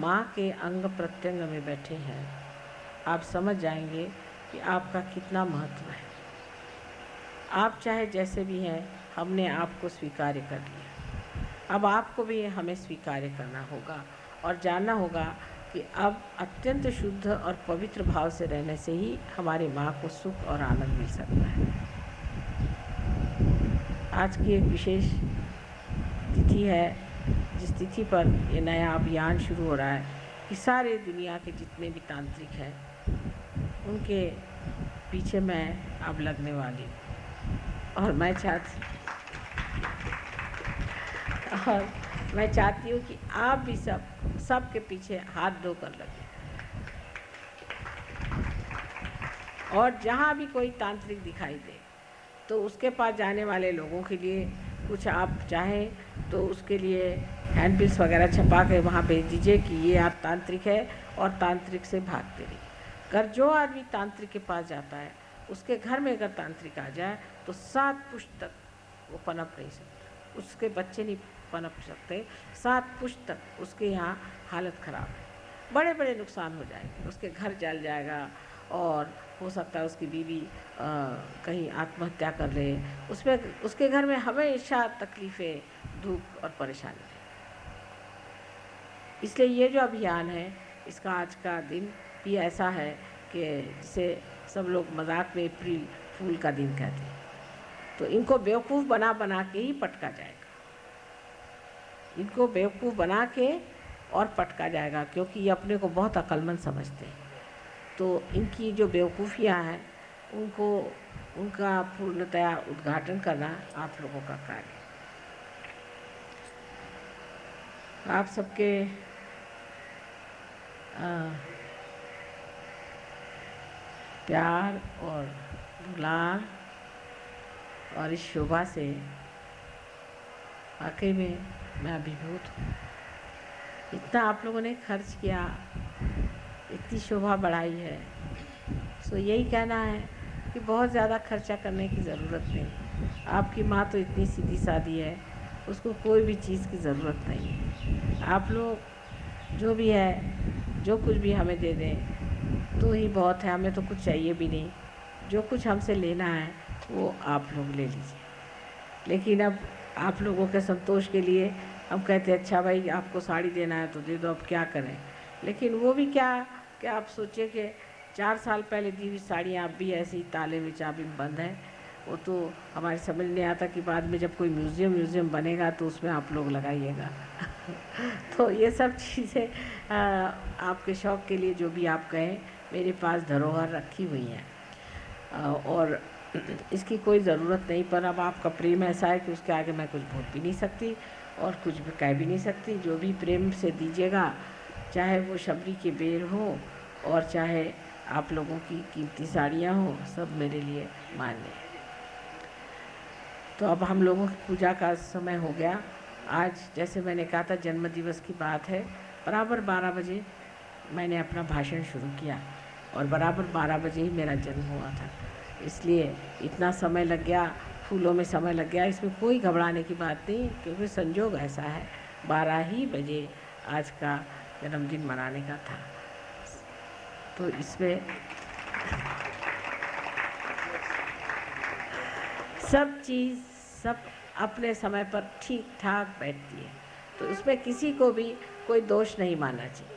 माँ के अंग प्रत्यंग में बैठे हैं। आप समझ जाएँगे कि आपका कितना महत्व है। आप चाहे जैसे भी हैं, हमने आपको स्वीकार कर लिया। अब आपको भी हमें स्वीकार करना होगा और जानना होगा कि अब अत्यंत शुद्ध और पवित्र भाव से रहने से ही हमारी माँ को सुख और आनंद मिल सकता है। आज की एक विशेष तिथि है जिस तिथि पर ये नया अभियान शुरू हो रहा है कि सारे दुनिया के जितने भी तांत्रिक हैं, उनके पीछे मैं अब लगने वाली और मैं चाहती और मैं चाहती हूँ कि आप भी सब सब के पीछे हाथ धोकर लगे। और जहाँ भी कोई तांत्रिक दिखाई दे तो उसके पास जाने वाले लोगों के लिए कुछ आप चाहें तो उसके लिए हैंड बिल्स वगैरह छपा के वहाँ भेज दीजिए कि ये आप तांत्रिक है और तांत्रिक से भागते रहिए। अगर जो आदमी तांत्रिक के पास जाता है, उसके घर में अगर तांत्रिक आ जाए तो सात पुष्ट तक वो पनप नहीं सकते। उसके बच्चे नहीं पनप सकते। सात पुष्ट तक उसके यहाँ हालत ख़राब है। बड़े बड़े नुकसान हो जाएँगे। उसके घर जल जाएगा और हो सकता है उसकी बीवी कहीं आत्महत्या कर ले। उसमें, उसके घर में हमेशा तकलीफ़ें, दुख और परेशानी इसलिए ये जो अभियान है, इसका आज का दिन भी ऐसा है कि जिसे सब लोग मज़ाक में अप्रैल फूल का दिन कहते हैं। तो इनको बेवकूफ़ बना बना के ही पटका जाएगा। इनको बेवकूफ़ बना के और पटका जाएगा, क्योंकि ये अपने को बहुत अक्लमंद समझते हैं। तो इनकी जो बेवकूफ़ियाँ हैं, उनको, उनका पूर्णतया उद्घाटन करना आप लोगों का कार्य आप सबके प्यार और दुलार और इस शोभा से वाकई में मैं अभिभूत हूँ। इतना आप लोगों ने खर्च किया इतनी शोभा बढ़ाई है। सो यही कहना है कि बहुत ज़्यादा खर्चा करने की ज़रूरत नहीं। आपकी माँ तो इतनी सीधी सादी है, उसको कोई भी चीज़ की ज़रूरत नहीं है। आप लोग जो भी है, जो कुछ भी हमें दे दें तो ही बहुत है, हमें तो कुछ चाहिए भी नहीं। जो कुछ हमसे लेना है, वो आप लोग ले लीजिए। लेकिन अब आप लोगों के संतोष के लिए हम कहते अच्छा भाई, आपको साड़ी देना है तो दे दो, अब क्या करें? लेकिन वो भी क्या कि आप सोचिए कि चार साल पहले दी हुई साड़ियाँ अब भी ऐसी ताले में चाबी बंद है। वो तो हमारे समझ नहीं आता कि बाद में जब कोई म्यूज़ियम म्यूज़ियम बनेगा तो उसमें आप लोग लगाइएगा। तो ये सब चीज़ें आपके शौक़ के लिए जो भी आप कहें, मेरे पास धरोहर रखी हुई हैं। और इसकी कोई ज़रूरत नहीं, पर अब आपका प्रेम ऐसा है कि उसके आगे मैं कुछ बोल भी नहीं सकती और कुछ भी कह भी नहीं सकती। जो भी प्रेम से दीजिएगा चाहे वो शबरी के बेर हो और चाहे आप लोगों की कीमती साड़ियाँ हो, सब मेरे लिए मान्य है। तो अब हम लोगों की पूजा का समय हो गया। आज जैसे मैंने कहा था जन्म दिवस की बात है। बराबर बारह बजे मैंने अपना भाषण शुरू किया और बराबर बारह बजे ही मेरा जन्म हुआ था। इसलिए इतना समय लग गया, फूलों में समय लग गया। इसमें कोई घबराने की बात नहीं, क्योंकि संजोग ऐसा है। बारह ही बजे आज का जन्मदिन मनाने का था। तो इसमें सब चीज़, सब अपने समय पर ठीक ठाक बैठती है। तो उसमें किसी को भी कोई दोष नहीं मानना चाहिए।